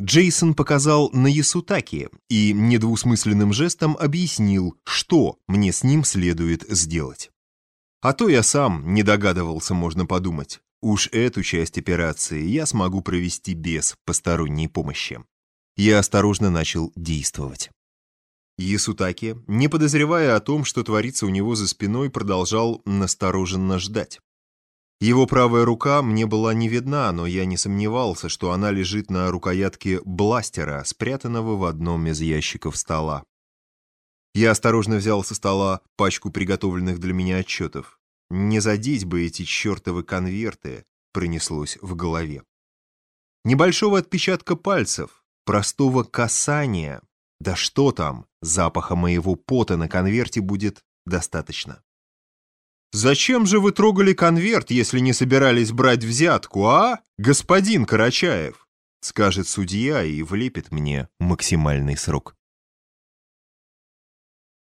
Джейсон показал на Ясутаки и недвусмысленным жестом объяснил, что мне с ним следует сделать. А то я сам не догадывался, можно подумать. Уж эту часть операции я смогу провести без посторонней помощи. Я осторожно начал действовать. Ясутаки, не подозревая о том, что творится у него за спиной, продолжал настороженно ждать. Его правая рука мне была не видна, но я не сомневался, что она лежит на рукоятке бластера, спрятанного в одном из ящиков стола. Я осторожно взял со стола пачку приготовленных для меня отчетов. Не задеть бы эти чертовы конверты, пронеслось в голове. Небольшого отпечатка пальцев, простого касания, да что там, запаха моего пота на конверте будет достаточно. «Зачем же вы трогали конверт, если не собирались брать взятку, а, господин Карачаев?» скажет судья и влепит мне максимальный срок.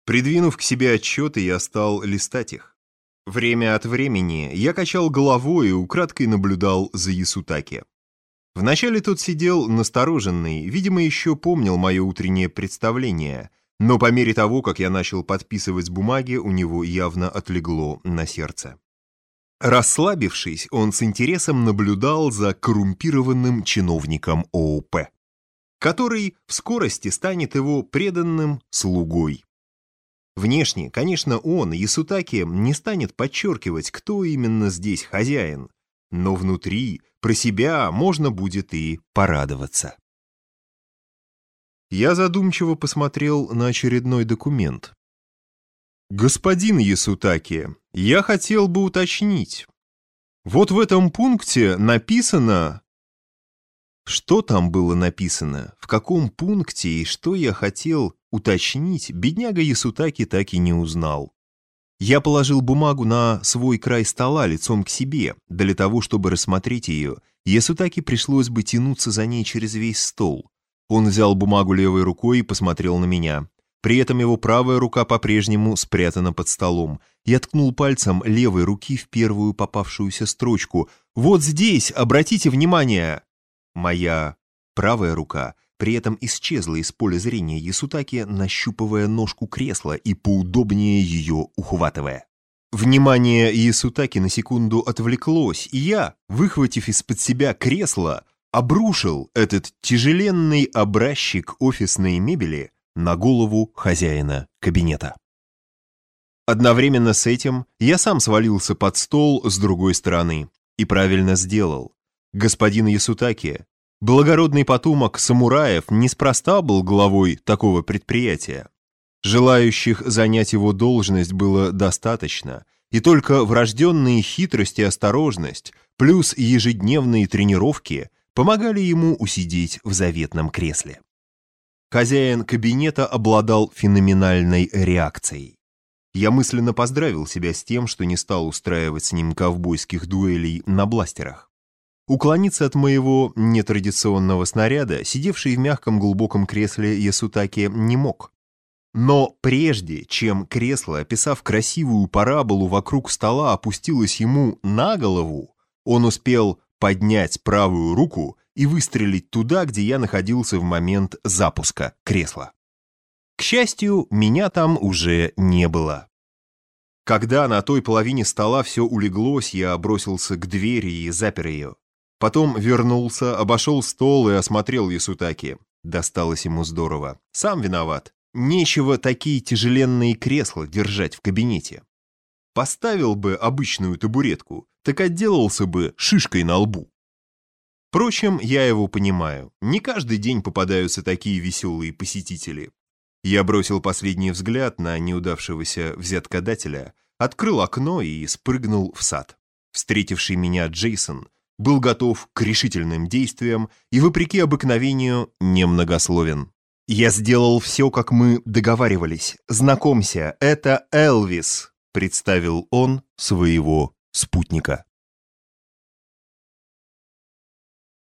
Придвинув к себе отчеты, я стал листать их. Время от времени я качал головой и украдкой наблюдал за Ясутаки. Вначале тот сидел настороженный, видимо, еще помнил мое утреннее представление, но по мере того, как я начал подписывать бумаги, у него явно отлегло на сердце. Расслабившись, он с интересом наблюдал за коррумпированным чиновником ООП, который в скорости станет его преданным слугой. Внешне, конечно, он, Ясутаки, не станет подчеркивать, кто именно здесь хозяин, но внутри, про себя, можно будет и порадоваться. Я задумчиво посмотрел на очередной документ. «Господин Ясутаки, я хотел бы уточнить. Вот в этом пункте написано...» Что там было написано, в каком пункте и что я хотел уточнить, бедняга Ясутаки так и не узнал. Я положил бумагу на свой край стола лицом к себе. Для того, чтобы рассмотреть ее, Ясутаки пришлось бы тянуться за ней через весь стол. Он взял бумагу левой рукой и посмотрел на меня. При этом его правая рука по-прежнему спрятана под столом. Я ткнул пальцем левой руки в первую попавшуюся строчку. «Вот здесь! Обратите внимание!» Моя правая рука при этом исчезла из поля зрения Ясутаки, нащупывая ножку кресла и поудобнее ее ухватывая. Внимание Ясутаки на секунду отвлеклось, и я, выхватив из-под себя кресло, обрушил этот тяжеленный образчик офисной мебели на голову хозяина кабинета. Одновременно с этим я сам свалился под стол с другой стороны и правильно сделал. Господин Ясутаки, благородный потомок самураев, неспроста был главой такого предприятия. Желающих занять его должность было достаточно, и только врожденные хитрость и осторожность, плюс ежедневные тренировки помогали ему усидеть в заветном кресле. Хозяин кабинета обладал феноменальной реакцией. Я мысленно поздравил себя с тем, что не стал устраивать с ним ковбойских дуэлей на бластерах. Уклониться от моего нетрадиционного снаряда, сидевший в мягком глубоком кресле Ясутаки, не мог. Но прежде, чем кресло, описав красивую параболу вокруг стола, опустилось ему на голову, он успел поднять правую руку и выстрелить туда, где я находился в момент запуска кресла. К счастью, меня там уже не было. Когда на той половине стола все улеглось, я бросился к двери и запер ее. Потом вернулся, обошел стол и осмотрел Ясутаки. Досталось ему здорово. Сам виноват. Нечего такие тяжеленные кресла держать в кабинете. Поставил бы обычную табуретку, так отделался бы шишкой на лбу. Впрочем, я его понимаю. Не каждый день попадаются такие веселые посетители. Я бросил последний взгляд на неудавшегося взяткодателя, открыл окно и спрыгнул в сад. Встретивший меня Джейсон был готов к решительным действиям и, вопреки обыкновению, немногословен. «Я сделал все, как мы договаривались. Знакомься, это Элвис», — представил он своего спутника.